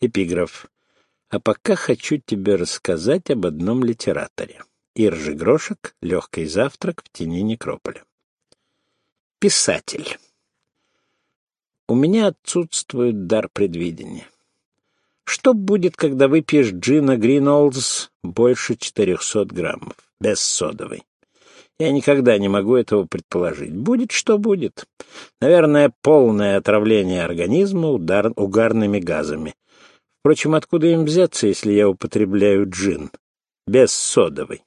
Эпиграф. А пока хочу тебе рассказать об одном литераторе. Иржи Грошек «Легкий завтрак в тени некрополя». Писатель. У меня отсутствует дар предвидения. Что будет, когда выпьешь джина Гринолдс больше 400 граммов, без содовой? Я никогда не могу этого предположить. Будет, что будет. Наверное, полное отравление организма удар... угарными газами. Впрочем, откуда им взяться, если я употребляю джин? Без содовой.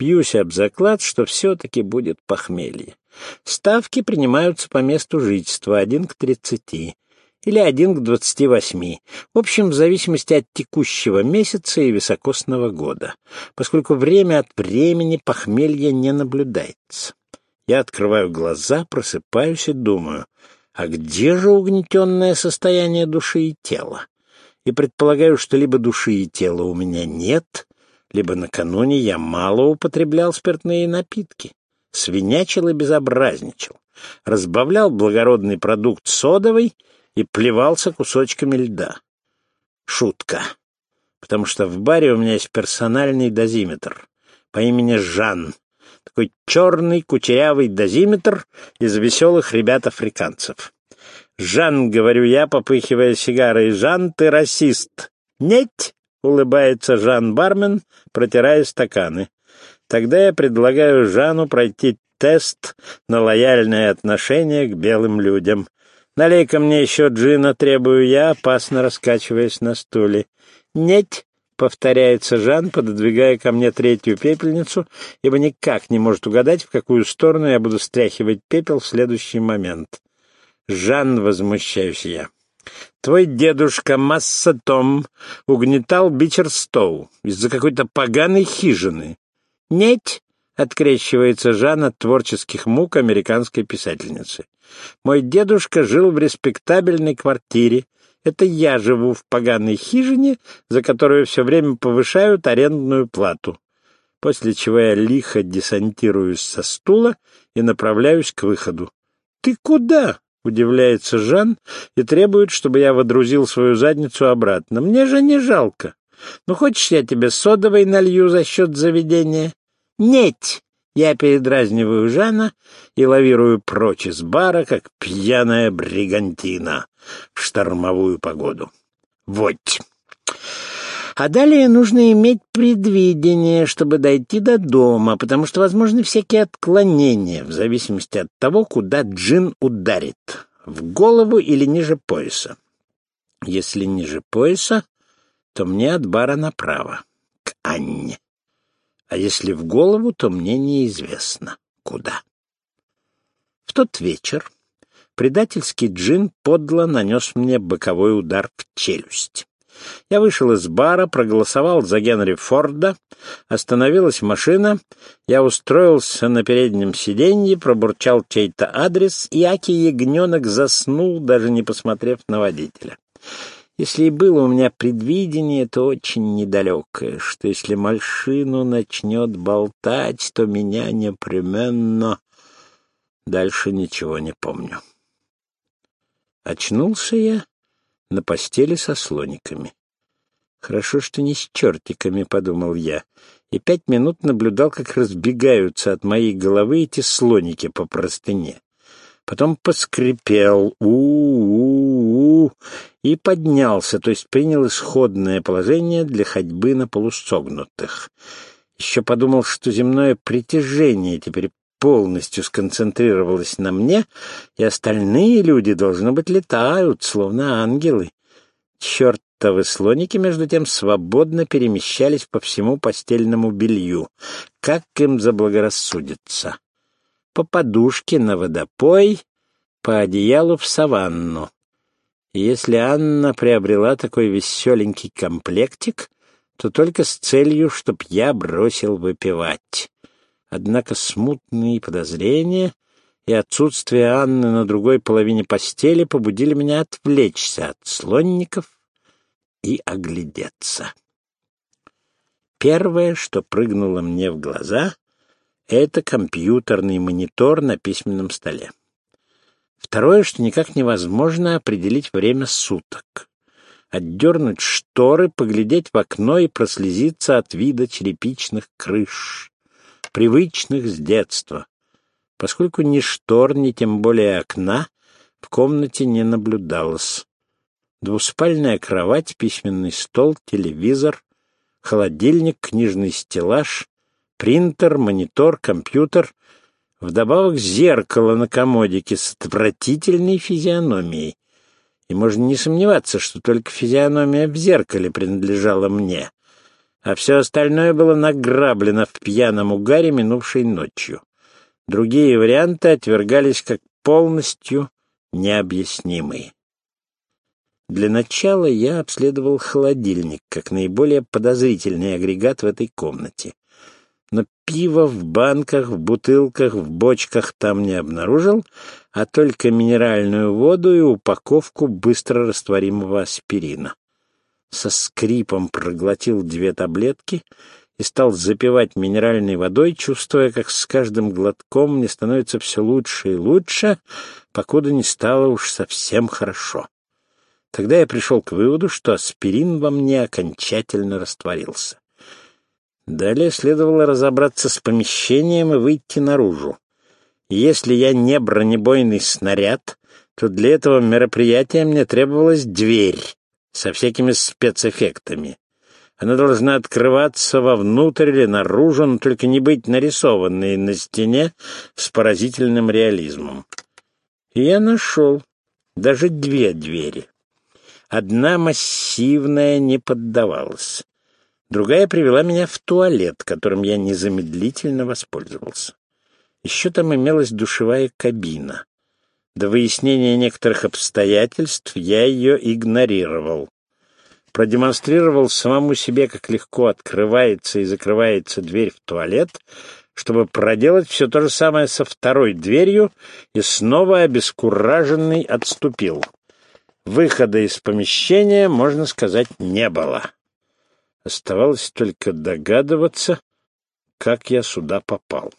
Бьюсь об заклад, что все-таки будет похмелье. Ставки принимаются по месту жительства, один к тридцати или один к двадцати восьми. В общем, в зависимости от текущего месяца и високосного года, поскольку время от времени похмелье не наблюдается. Я открываю глаза, просыпаюсь и думаю, а где же угнетенное состояние души и тела? И предполагаю, что либо души и тела у меня нет, либо накануне я мало употреблял спиртные напитки, свинячил и безобразничал, разбавлял благородный продукт содовой и плевался кусочками льда. Шутка. Потому что в баре у меня есть персональный дозиметр по имени Жан. Такой черный кучерявый дозиметр из веселых ребят-африканцев. «Жан», — говорю я, попыхивая сигарой, — «Жан, ты расист». «Нет», — улыбается Жан-бармен, протирая стаканы. Тогда я предлагаю Жану пройти тест на лояльное отношение к белым людям. Налей-ка мне еще джина, требую я, опасно раскачиваясь на стуле. «Нет», — повторяется Жан, пододвигая ко мне третью пепельницу, ибо никак не может угадать, в какую сторону я буду стряхивать пепел в следующий момент. «Жан», — возмущаюсь я. Твой дедушка Масса Том угнетал Бичерстоу из-за какой-то поганой хижины. Нет, открещивается Жан от творческих мук американской писательницы. Мой дедушка жил в респектабельной квартире. Это я живу в поганой хижине, за которую все время повышают арендную плату. После чего я лихо десантируюсь со стула и направляюсь к выходу. «Ты куда?» Удивляется Жан и требует, чтобы я водрузил свою задницу обратно. Мне же не жалко. Ну, хочешь, я тебе содовой налью за счет заведения? Нет! Я передразниваю Жана и лавирую прочь из бара, как пьяная бригантина в штормовую погоду. Вот. А далее нужно иметь предвидение, чтобы дойти до дома, потому что возможны всякие отклонения в зависимости от того, куда джин ударит — в голову или ниже пояса. Если ниже пояса, то мне от бара направо, к Анне. А если в голову, то мне неизвестно, куда. В тот вечер предательский джин подло нанес мне боковой удар в челюсть. Я вышел из бара, проголосовал за Генри Форда, остановилась машина, я устроился на переднем сиденье, пробурчал чей-то адрес, и Аки-ягненок заснул, даже не посмотрев на водителя. Если и было у меня предвидение, то очень недалекое, что если машину начнет болтать, то меня непременно... Дальше ничего не помню. Очнулся я на постели со слониками. «Хорошо, что не с чертиками», — подумал я, и пять минут наблюдал, как разбегаются от моей головы эти слоники по простыне. Потом поскрипел у-у-у и поднялся, то есть принял исходное положение для ходьбы на полусогнутых. Еще подумал, что земное притяжение теперь полностью сконцентрировалась на мне, и остальные люди, должно быть, летают, словно ангелы. Чертовы слоники, между тем, свободно перемещались по всему постельному белью, как им заблагорассудится. По подушке на водопой, по одеялу в саванну. Если Анна приобрела такой веселенький комплектик, то только с целью, чтоб я бросил выпивать. Однако смутные подозрения и отсутствие Анны на другой половине постели побудили меня отвлечься от слонников и оглядеться. Первое, что прыгнуло мне в глаза, это компьютерный монитор на письменном столе. Второе, что никак невозможно определить время суток. отдернуть шторы, поглядеть в окно и прослезиться от вида черепичных крыш, привычных с детства, поскольку ни штор, ни тем более окна в комнате не наблюдалось. Двуспальная кровать, письменный стол, телевизор, холодильник, книжный стеллаж, принтер, монитор, компьютер, вдобавок зеркало на комодике с отвратительной физиономией. И можно не сомневаться, что только физиономия в зеркале принадлежала мне, а все остальное было награблено в пьяном угаре минувшей ночью. Другие варианты отвергались как полностью необъяснимые. Для начала я обследовал холодильник, как наиболее подозрительный агрегат в этой комнате. Но пиво в банках, в бутылках, в бочках там не обнаружил, а только минеральную воду и упаковку быстро растворимого аспирина. Со скрипом проглотил две таблетки и стал запивать минеральной водой, чувствуя, как с каждым глотком мне становится все лучше и лучше, покуда не стало уж совсем хорошо. Тогда я пришел к выводу, что аспирин во мне окончательно растворился. Далее следовало разобраться с помещением и выйти наружу. если я не бронебойный снаряд, то для этого мероприятия мне требовалась дверь со всякими спецэффектами. Она должна открываться вовнутрь или наружу, но только не быть нарисованной на стене с поразительным реализмом. И я нашел даже две двери. Одна массивная не поддавалась. Другая привела меня в туалет, которым я незамедлительно воспользовался. Еще там имелась душевая кабина. До выяснения некоторых обстоятельств я ее игнорировал. Продемонстрировал самому себе, как легко открывается и закрывается дверь в туалет, чтобы проделать все то же самое со второй дверью, и снова обескураженный отступил. Выхода из помещения, можно сказать, не было. Оставалось только догадываться, как я сюда попал.